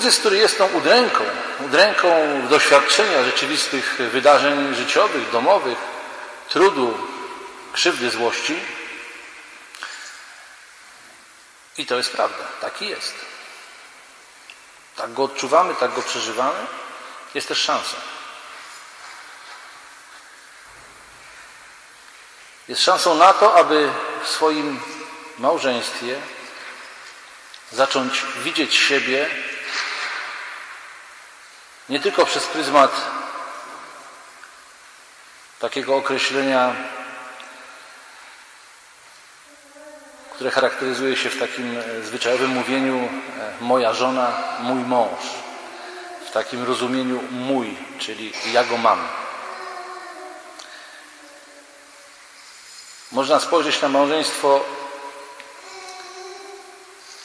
kryzys, który jest tą udręką, udręką doświadczenia rzeczywistych wydarzeń życiowych, domowych, trudu, krzywdy, złości. I to jest prawda. Taki jest. Tak go odczuwamy, tak go przeżywamy. Jest też szansa. Jest szansą na to, aby w swoim małżeństwie zacząć widzieć siebie nie tylko przez pryzmat takiego określenia, które charakteryzuje się w takim e, zwyczajowym mówieniu e, moja żona, mój mąż, w takim rozumieniu mój, czyli ja go mam. Można spojrzeć na małżeństwo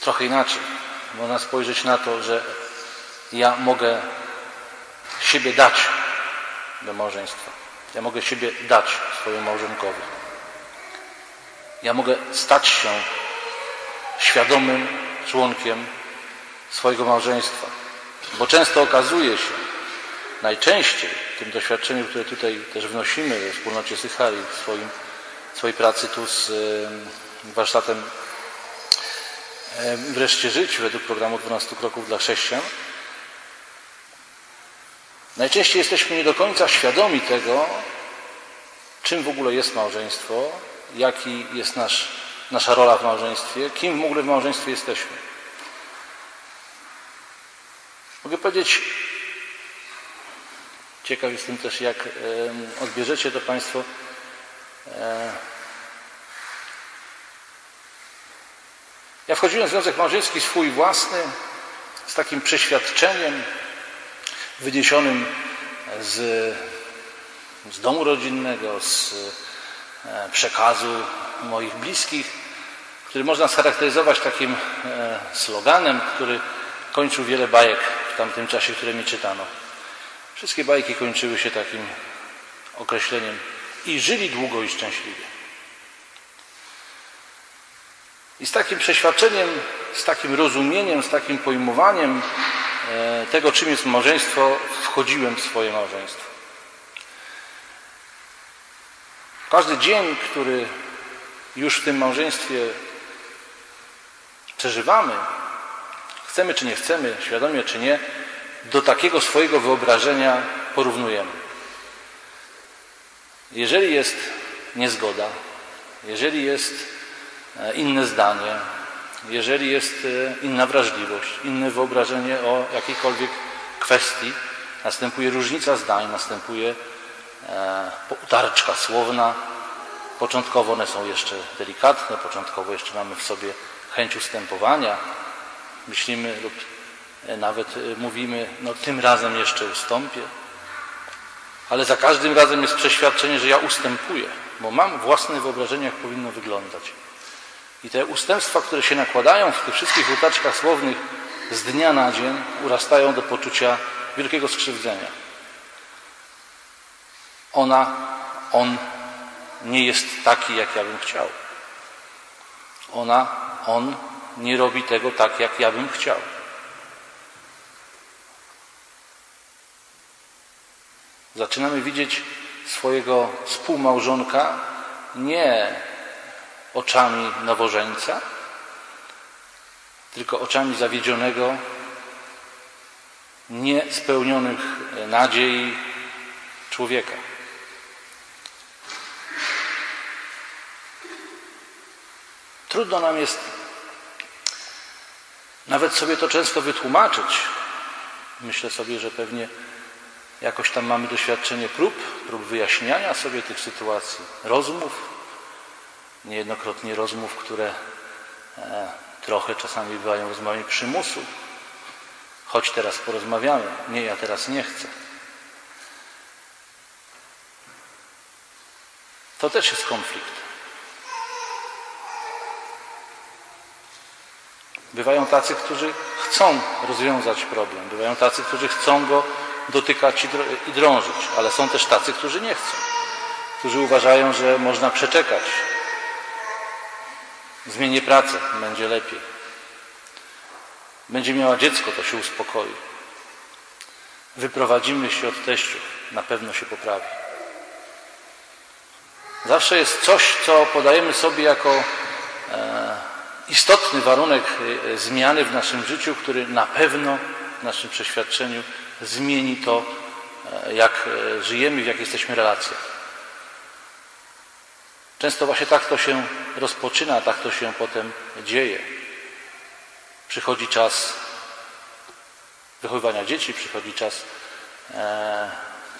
trochę inaczej. Można spojrzeć na to, że ja mogę siebie dać do małżeństwa. Ja mogę siebie dać swojemu małżonkowi. Ja mogę stać się świadomym członkiem swojego małżeństwa. Bo często okazuje się, najczęściej w tym doświadczeniu, które tutaj też wnosimy we wspólnocie Sychari w swoim, swojej pracy tu z warsztatem wreszcie żyć według programu 12 kroków dla chrześcijan, Najczęściej jesteśmy nie do końca świadomi tego, czym w ogóle jest małżeństwo, jaki jest nasz, nasza rola w małżeństwie, kim w ogóle w małżeństwie jesteśmy. Mogę powiedzieć, ciekaw jestem też, jak odbierzecie to Państwo. Ja wchodziłem w związek małżeński swój własny, z takim przeświadczeniem, wyniesionym z, z domu rodzinnego, z e, przekazu moich bliskich, który można scharakteryzować takim e, sloganem, który kończył wiele bajek w tamtym czasie, które mi czytano. Wszystkie bajki kończyły się takim określeniem i żyli długo i szczęśliwie. I z takim przeświadczeniem, z takim rozumieniem, z takim pojmowaniem tego, czym jest małżeństwo, wchodziłem w swoje małżeństwo. Każdy dzień, który już w tym małżeństwie przeżywamy, chcemy czy nie chcemy, świadomie czy nie, do takiego swojego wyobrażenia porównujemy. Jeżeli jest niezgoda, jeżeli jest e, inne zdanie, jeżeli jest e, inna wrażliwość, inne wyobrażenie o jakiejkolwiek kwestii, następuje różnica zdań, następuje e, utarczka słowna. Początkowo one są jeszcze delikatne, początkowo jeszcze mamy w sobie chęć ustępowania. Myślimy lub e, nawet mówimy, no tym razem jeszcze ustąpię. Ale za każdym razem jest przeświadczenie, że ja ustępuję, bo mam własne wyobrażenie, jak powinno wyglądać. I te ustępstwa, które się nakładają w tych wszystkich utaczkach słownych z dnia na dzień, urastają do poczucia wielkiego skrzywdzenia. Ona, on nie jest taki, jak ja bym chciał. Ona, on nie robi tego tak, jak ja bym chciał. Zaczynamy widzieć swojego współmałżonka nie oczami nowożeńca, tylko oczami zawiedzionego, niespełnionych nadziei człowieka. Trudno nam jest nawet sobie to często wytłumaczyć. Myślę sobie, że pewnie jakoś tam mamy doświadczenie prób, prób wyjaśniania sobie tych sytuacji, rozmów, niejednokrotnie rozmów, które e, trochę czasami bywają rozmowami przymusu. Chodź teraz porozmawiamy. Nie, ja teraz nie chcę. To też jest konflikt. Bywają tacy, którzy chcą rozwiązać problem. Bywają tacy, którzy chcą go dotykać i drążyć, ale są też tacy, którzy nie chcą. Którzy uważają, że można przeczekać Zmienię pracę, będzie lepiej. będzie miała dziecko, to się uspokoi. Wyprowadzimy się od teściów, na pewno się poprawi. Zawsze jest coś, co podajemy sobie jako e, istotny warunek e, zmiany w naszym życiu, który na pewno w naszym przeświadczeniu zmieni to, e, jak żyjemy, w jak jesteśmy relacjach. Często właśnie tak to się rozpoczyna, tak to się potem dzieje. Przychodzi czas wychowywania dzieci, przychodzi czas e,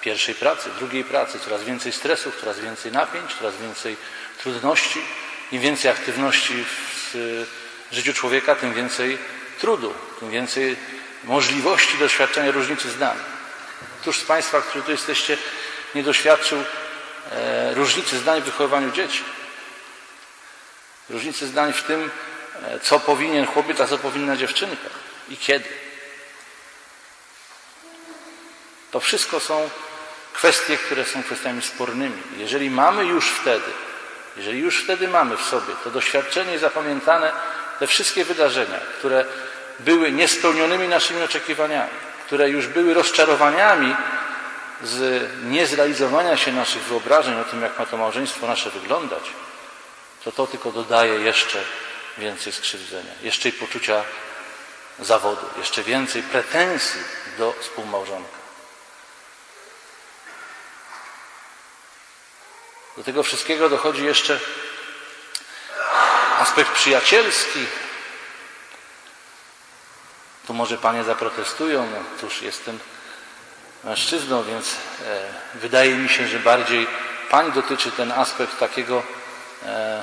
pierwszej pracy, drugiej pracy, coraz więcej stresów, coraz więcej napięć, coraz więcej trudności. Im więcej aktywności w życiu człowieka, tym więcej trudu, tym więcej możliwości doświadczenia różnicy zdań. Któż z Państwa, którzy tu jesteście, nie doświadczył różnicy zdań w wychowywaniu dzieci? Różnicy zdań w tym, e, co powinien chłopiec, a co powinna dziewczynka i kiedy. To wszystko są kwestie, które są kwestiami spornymi. Jeżeli mamy już wtedy, jeżeli już wtedy mamy w sobie to doświadczenie zapamiętane, te wszystkie wydarzenia, które były niespełnionymi naszymi oczekiwaniami, które już były rozczarowaniami z niezrealizowania się naszych wyobrażeń o tym, jak ma to małżeństwo nasze wyglądać, to to tylko dodaje jeszcze więcej skrzywdzenia, jeszcze poczucia zawodu, jeszcze więcej pretensji do współmałżonka. Do tego wszystkiego dochodzi jeszcze aspekt przyjacielski. Tu może panie zaprotestują, no cóż, jestem mężczyzną, więc e, wydaje mi się, że bardziej pań dotyczy ten aspekt takiego e,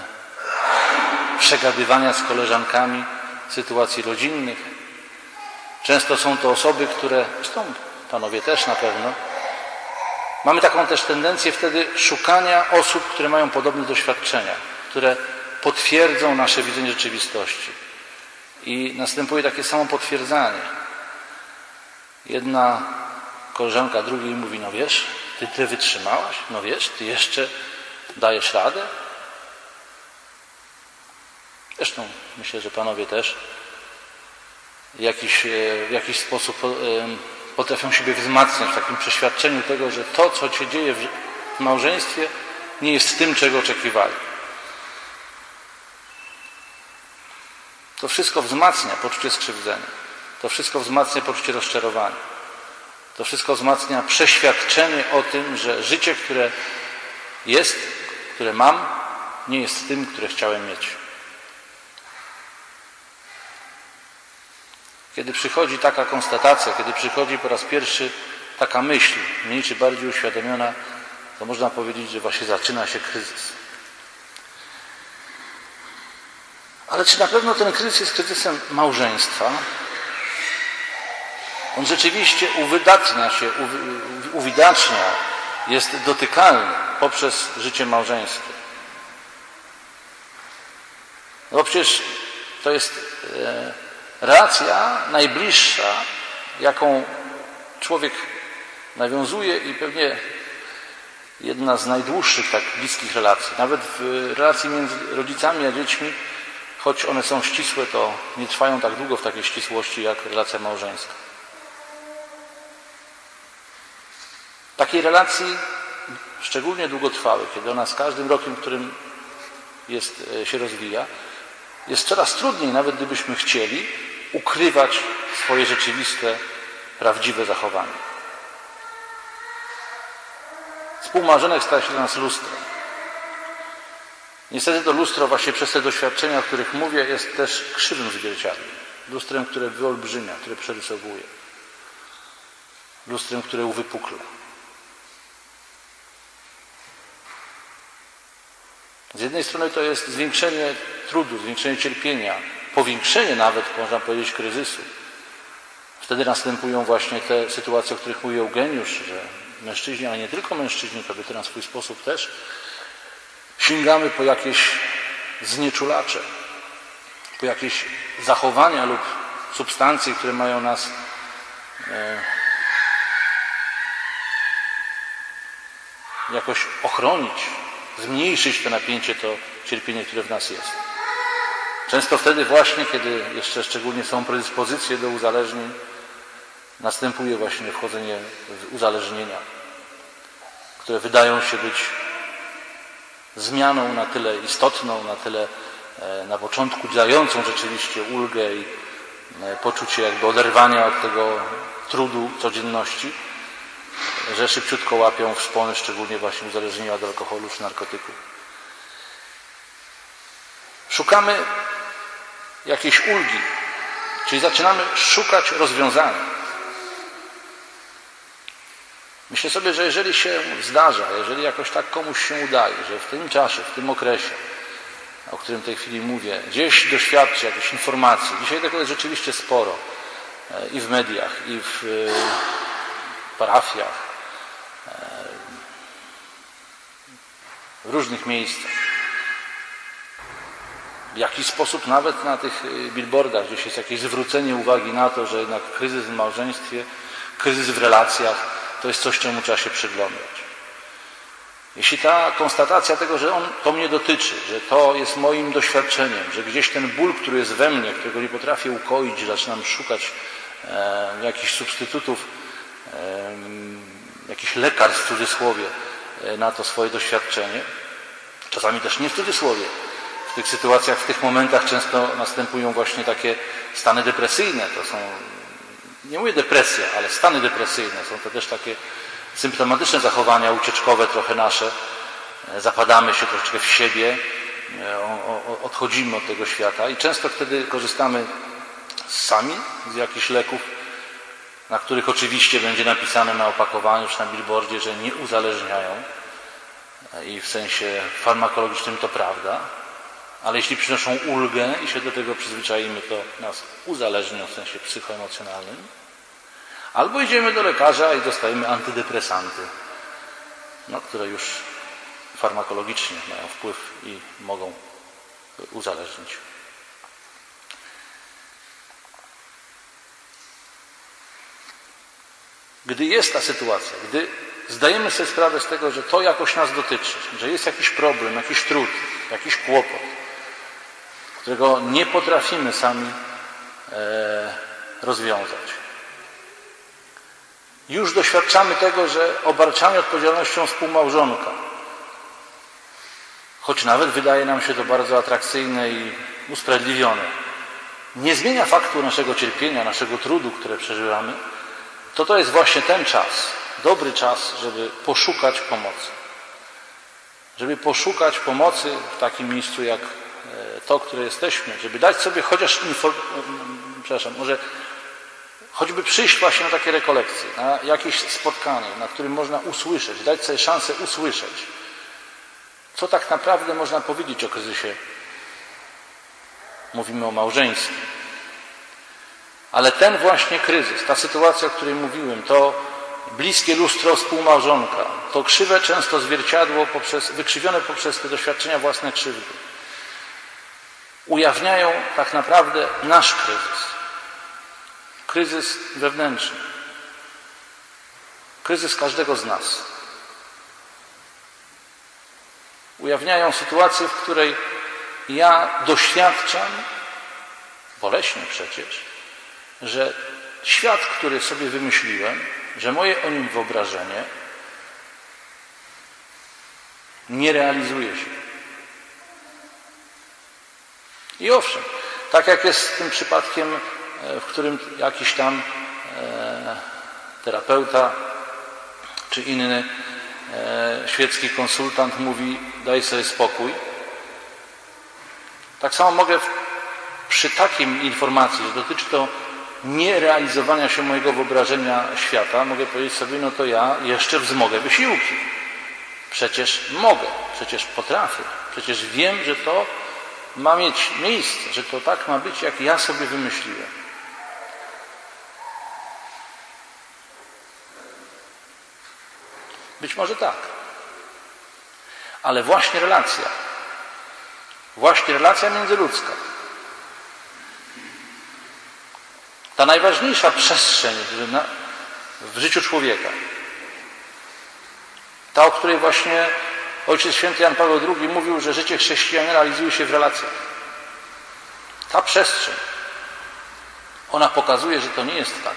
przegadywania z koleżankami sytuacji rodzinnych. Często są to osoby, które, zresztą panowie też na pewno, Mamy taką też tendencję wtedy szukania osób, które mają podobne doświadczenia, które potwierdzą nasze widzenie rzeczywistości. I następuje takie samo potwierdzanie. Jedna koleżanka drugiej mówi, no wiesz, ty tyle wytrzymałaś, no wiesz, ty jeszcze dajesz radę. Zresztą myślę, że panowie też w jakiś, e, w jakiś sposób potrafią siebie wzmacniać w takim przeświadczeniu tego, że to, co się dzieje w małżeństwie, nie jest tym, czego oczekiwali. To wszystko wzmacnia poczucie skrzywdzenia. To wszystko wzmacnia poczucie rozczarowania. To wszystko wzmacnia przeświadczenie o tym, że życie, które jest, które mam, nie jest tym, które chciałem mieć. Kiedy przychodzi taka konstatacja, kiedy przychodzi po raz pierwszy taka myśl, mniej czy bardziej uświadomiona, to można powiedzieć, że właśnie zaczyna się kryzys. Ale czy na pewno ten kryzys jest kryzysem małżeństwa? On rzeczywiście uwydatnia się, uwidacznia, jest dotykalny poprzez życie małżeńskie. No przecież to jest e, Relacja najbliższa, jaką człowiek nawiązuje i pewnie jedna z najdłuższych tak bliskich relacji. Nawet w relacji między rodzicami a dziećmi, choć one są ścisłe, to nie trwają tak długo w takiej ścisłości jak relacja małżeńska. Takiej relacji, szczególnie długotrwałej, kiedy ona z każdym rokiem, którym jest, e, się rozwija, jest coraz trudniej, nawet gdybyśmy chcieli, ukrywać swoje rzeczywiste, prawdziwe zachowanie. Współmarzenek staje się dla nas lustrem. Niestety to lustro właśnie przez te doświadczenia, o których mówię, jest też krzywym zwierciadłem. Lustrem, które wyolbrzymia, które przerysowuje. Lustrem, które uwypukla. Z jednej strony to jest zwiększenie trudu, zwiększenie cierpienia, powiększenie nawet, można powiedzieć, kryzysu. Wtedy następują właśnie te sytuacje, o których mówił Eugeniusz, że mężczyźni, a nie tylko mężczyźni, kobiety na swój sposób też, sięgamy po jakieś znieczulacze, po jakieś zachowania lub substancje, które mają nas e, jakoś ochronić, zmniejszyć to napięcie, to cierpienie, które w nas jest. Często wtedy właśnie, kiedy jeszcze szczególnie są predyspozycje do uzależnień, następuje właśnie wchodzenie w uzależnienia, które wydają się być zmianą na tyle istotną, na tyle e, na początku dającą rzeczywiście ulgę i e, poczucie jakby oderwania od tego trudu codzienności, że szybciutko łapią w szpony, szczególnie właśnie uzależnienia od alkoholu czy narkotyków. Szukamy jakiejś ulgi, czyli zaczynamy szukać rozwiązania. Myślę sobie, że jeżeli się zdarza, jeżeli jakoś tak komuś się udaje, że w tym czasie, w tym okresie, o którym w tej chwili mówię, gdzieś doświadczy jakiejś informacji, dzisiaj tego jest rzeczywiście sporo e, i w mediach, i w e, parafiach, w różnych miejscach. W jakiś sposób nawet na tych billboardach gdzieś jest jakieś zwrócenie uwagi na to, że jednak kryzys w małżeństwie, kryzys w relacjach, to jest coś, czemu trzeba się przyglądać. Jeśli ta konstatacja tego, że on to mnie dotyczy, że to jest moim doświadczeniem, że gdzieś ten ból, który jest we mnie, którego nie potrafię ukoić, zaczynam szukać e, jakichś substytutów, e, jakichś lekarstw w cudzysłowie na to swoje doświadczenie, czasami też nie w cudzysłowie. W tych sytuacjach, w tych momentach często następują właśnie takie stany depresyjne. To są nie mówię depresja, ale stany depresyjne. Są to też takie symptomatyczne zachowania ucieczkowe trochę nasze. E, zapadamy się troszeczkę w siebie, e, odchodzimy od tego świata i często wtedy korzystamy sami z jakichś leków, na których oczywiście będzie napisane na opakowaniu czy na billboardzie, że nie uzależniają i w sensie farmakologicznym to prawda, ale jeśli przynoszą ulgę i się do tego przyzwyczaimy, to nas uzależnią w sensie psychoemocjonalnym. Albo idziemy do lekarza i dostajemy antydepresanty, no, które już farmakologicznie mają wpływ i mogą uzależnić. Gdy jest ta sytuacja, gdy zdajemy sobie sprawę z tego, że to jakoś nas dotyczy, że jest jakiś problem, jakiś trud, jakiś kłopot, którego nie potrafimy sami e, rozwiązać. Już doświadczamy tego, że obarczamy odpowiedzialnością współmałżonka, choć nawet wydaje nam się to bardzo atrakcyjne i usprawiedliwione, nie zmienia faktu naszego cierpienia, naszego trudu, które przeżywamy, to to jest właśnie ten czas, dobry czas, żeby poszukać pomocy. Żeby poszukać pomocy w takim miejscu jak E, to, które jesteśmy, żeby dać sobie chociaż przepraszam, może choćby przyjść właśnie na takie rekolekcje, na jakieś spotkanie, na którym można usłyszeć, dać sobie szansę usłyszeć, co tak naprawdę można powiedzieć o kryzysie. Mówimy o małżeństwie. Ale ten właśnie kryzys, ta sytuacja, o której mówiłem, to bliskie lustro współmałżonka, to krzywe często zwierciadło poprzez, wykrzywione poprzez te doświadczenia własne krzywdy ujawniają tak naprawdę nasz kryzys. Kryzys wewnętrzny. Kryzys każdego z nas. Ujawniają sytuację, w której ja doświadczam, boleśnie przecież, że świat, który sobie wymyśliłem, że moje o nim wyobrażenie nie realizuje się. I owszem, tak jak jest z tym przypadkiem, e, w którym jakiś tam e, terapeuta czy inny e, świecki konsultant mówi daj sobie spokój. Tak samo mogę przy takiej informacji, że dotyczy to nierealizowania się mojego wyobrażenia świata, mogę powiedzieć sobie, no to ja jeszcze wzmogę wysiłki. Przecież mogę, przecież potrafię, przecież wiem, że to ma mieć miejsce, że to tak ma być, jak ja sobie wymyśliłem. Być może tak. Ale właśnie relacja, właśnie relacja międzyludzka, ta najważniejsza przestrzeń w życiu człowieka, ta, o której właśnie Ojciec Święty Jan Paweł II mówił, że życie chrześcijanina realizuje się w relacjach. Ta przestrzeń, ona pokazuje, że to nie jest tak.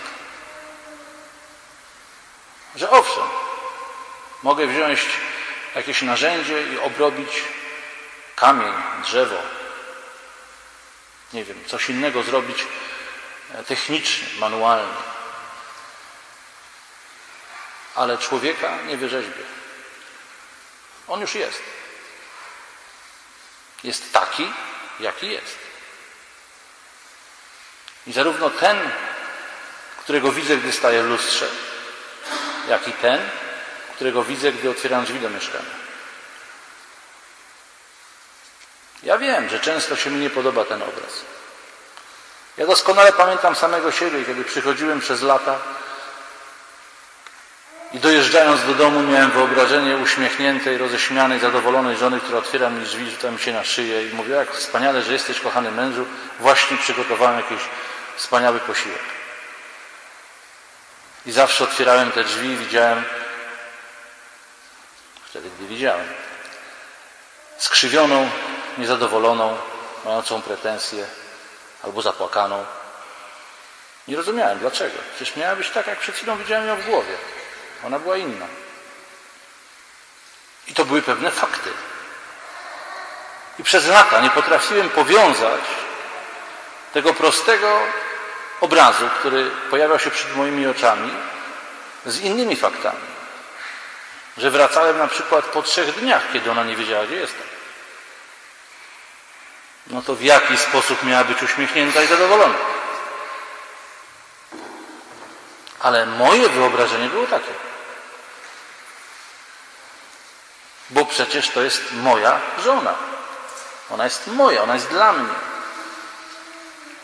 Że owszem, mogę wziąć jakieś narzędzie i obrobić kamień, drzewo, nie wiem, coś innego zrobić technicznie, manualnie. Ale człowieka nie wyrzeźbię. On już jest. Jest taki, jaki jest. I zarówno ten, którego widzę, gdy staję w lustrze, jak i ten, którego widzę, gdy otwieram drzwi do mieszkania. Ja wiem, że często się mi nie podoba ten obraz. Ja doskonale pamiętam samego siebie, kiedy przychodziłem przez lata i dojeżdżając do domu miałem wyobrażenie uśmiechniętej, roześmianej, zadowolonej żony, która otwiera mi drzwi, rzuca mi się na szyję i mówi, jak wspaniale, że jesteś kochany mężu, właśnie przygotowałem jakiś wspaniały posiłek. I zawsze otwierałem te drzwi i widziałem, wtedy gdy widziałem, skrzywioną, niezadowoloną, mającą pretensje albo zapłakaną. Nie rozumiałem dlaczego. Przecież miała być tak, jak przed chwilą widziałem ją w głowie. Ona była inna. I to były pewne fakty. I przez lata nie potrafiłem powiązać tego prostego obrazu, który pojawiał się przed moimi oczami, z innymi faktami. Że wracałem na przykład po trzech dniach, kiedy ona nie wiedziała, gdzie jestem. No to w jaki sposób miała być uśmiechnięta i zadowolona? Ale moje wyobrażenie było takie. Bo przecież to jest moja żona. Ona jest moja, ona jest dla mnie.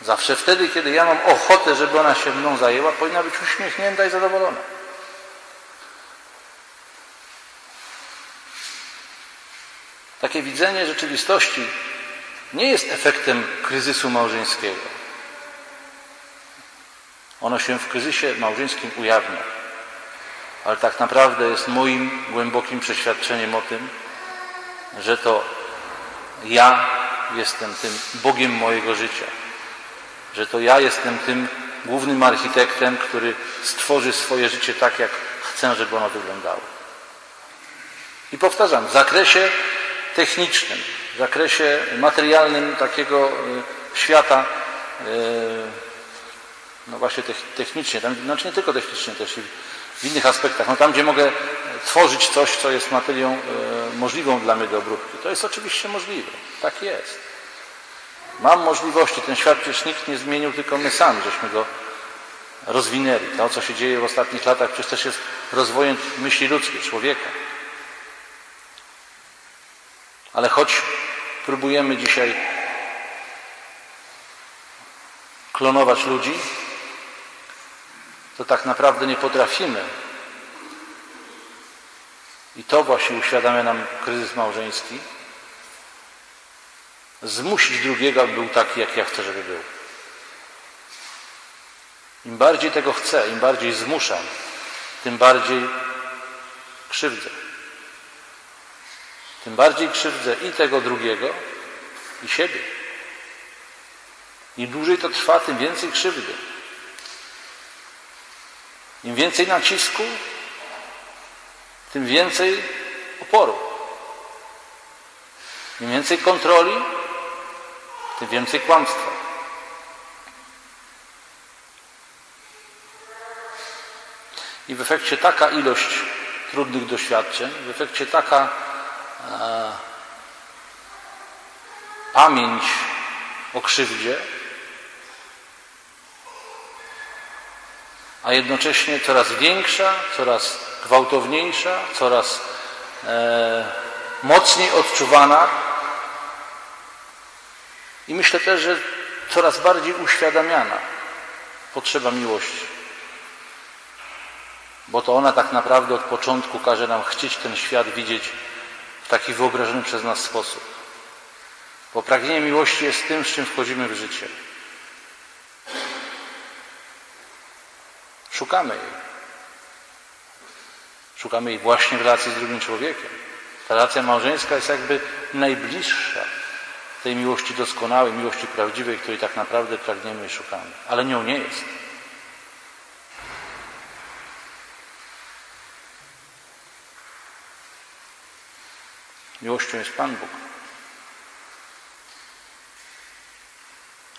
Zawsze wtedy, kiedy ja mam ochotę, żeby ona się mną zajęła, powinna być uśmiechnięta i zadowolona. Takie widzenie rzeczywistości nie jest efektem kryzysu małżeńskiego. Ono się w kryzysie małżeńskim ujawnia, ale tak naprawdę jest moim głębokim przeświadczeniem o tym, że to ja jestem tym Bogiem mojego życia, że to ja jestem tym głównym architektem, który stworzy swoje życie tak, jak chcę, żeby ono wyglądało. I powtarzam, w zakresie technicznym, w zakresie materialnym takiego e, świata, e, no właśnie technicznie, tam, znaczy nie tylko technicznie, też i w innych aspektach, no tam gdzie mogę tworzyć coś, co jest materią e, możliwą dla mnie do obróbki, to jest oczywiście możliwe, tak jest. Mam możliwości, ten świat przecież nikt nie zmienił, tylko my sami żeśmy go rozwinęli. To, co się dzieje w ostatnich latach, przecież też jest rozwojem myśli ludzkiej, człowieka. Ale choć próbujemy dzisiaj klonować ludzi, to tak naprawdę nie potrafimy. I to właśnie uświadamia nam kryzys małżeński. Zmusić drugiego, aby był taki, jak ja chcę, żeby był. Im bardziej tego chcę, im bardziej zmuszam, tym bardziej krzywdzę. Tym bardziej krzywdzę i tego drugiego, i siebie. Im dłużej to trwa, tym więcej krzywdy. Im więcej nacisku, tym więcej oporu. Im więcej kontroli, tym więcej kłamstwa. I w efekcie taka ilość trudnych doświadczeń, w efekcie taka pamięć o krzywdzie, a jednocześnie coraz większa, coraz gwałtowniejsza, coraz e, mocniej odczuwana. I myślę też, że coraz bardziej uświadamiana potrzeba miłości. Bo to ona tak naprawdę od początku każe nam chcieć ten świat widzieć w taki wyobrażony przez nas sposób. Bo pragnienie miłości jest tym, z czym wchodzimy w życie. Szukamy jej. Szukamy jej właśnie w relacji z drugim człowiekiem. Ta relacja małżeńska jest jakby najbliższa tej miłości doskonałej, miłości prawdziwej, której tak naprawdę pragniemy i szukamy. Ale nią nie jest. Miłością jest Pan Bóg.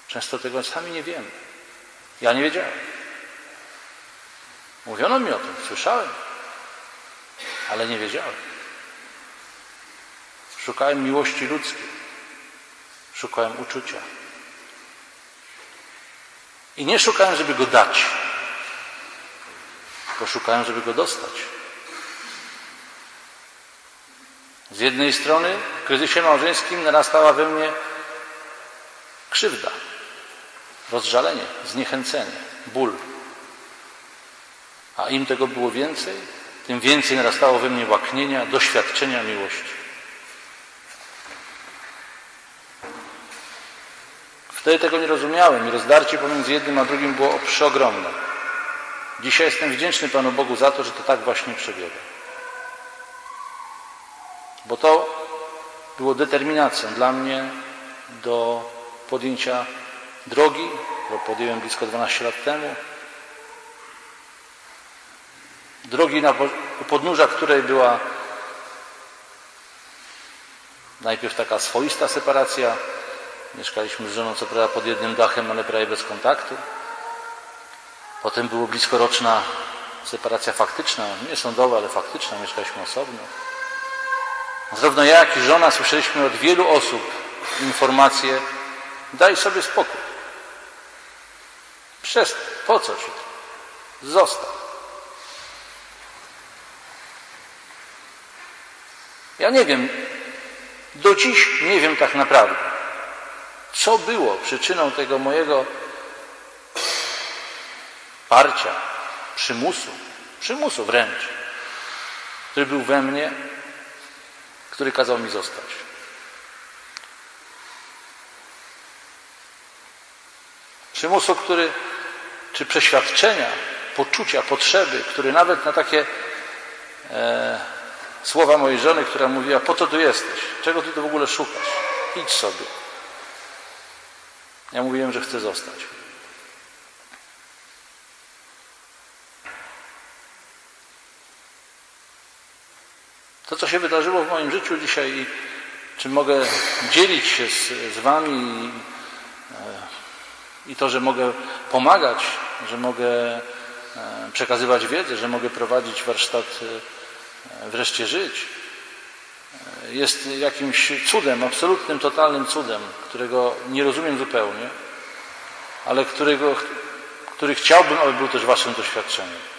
Często tego sami nie wiemy. Ja nie wiedziałem. Mówiono mi o tym, słyszałem, ale nie wiedziałem. Szukałem miłości ludzkiej, szukałem uczucia. I nie szukałem, żeby go dać, tylko szukałem, żeby go dostać. Z jednej strony w kryzysie małżeńskim narastała we mnie krzywda, rozżalenie, zniechęcenie, ból. A im tego było więcej, tym więcej narastało we mnie łaknienia, doświadczenia miłości. Wtedy tego nie rozumiałem i rozdarcie pomiędzy jednym a drugim było przeogromne. Dzisiaj jestem wdzięczny Panu Bogu za to, że to tak właśnie przebiega. Bo to było determinacją dla mnie do podjęcia drogi, którą podjąłem blisko 12 lat temu. Drogi na, u podnóża której była najpierw taka swoista separacja. Mieszkaliśmy z żoną co prawda pod jednym dachem, ale prawie bez kontaktu. Potem było bliskoroczna separacja faktyczna, nie sądowa, ale faktyczna, mieszkaliśmy osobno. Zarówno ja, jak i żona słyszeliśmy od wielu osób informacje, daj sobie spokój. Przestań, po co ci to? Zostaw. Ja nie wiem, do dziś nie wiem tak naprawdę, co było przyczyną tego mojego parcia, przymusu, przymusu wręcz, który był we mnie, który kazał mi zostać. Przymusu, który, czy przeświadczenia, poczucia, potrzeby, który nawet na takie e, słowa mojej żony, która mówiła, po co tu jesteś? Czego ty tu w ogóle szukasz? Idź sobie. Ja mówiłem, że chcę zostać. To, co się wydarzyło w moim życiu dzisiaj i czy mogę dzielić się z, z Wami i, e, i to, że mogę pomagać, że mogę e, przekazywać wiedzę, że mogę prowadzić warsztat e, wreszcie żyć, jest jakimś cudem, absolutnym, totalnym cudem, którego nie rozumiem zupełnie, ale którego, który chciałbym, aby był też Waszym doświadczeniem.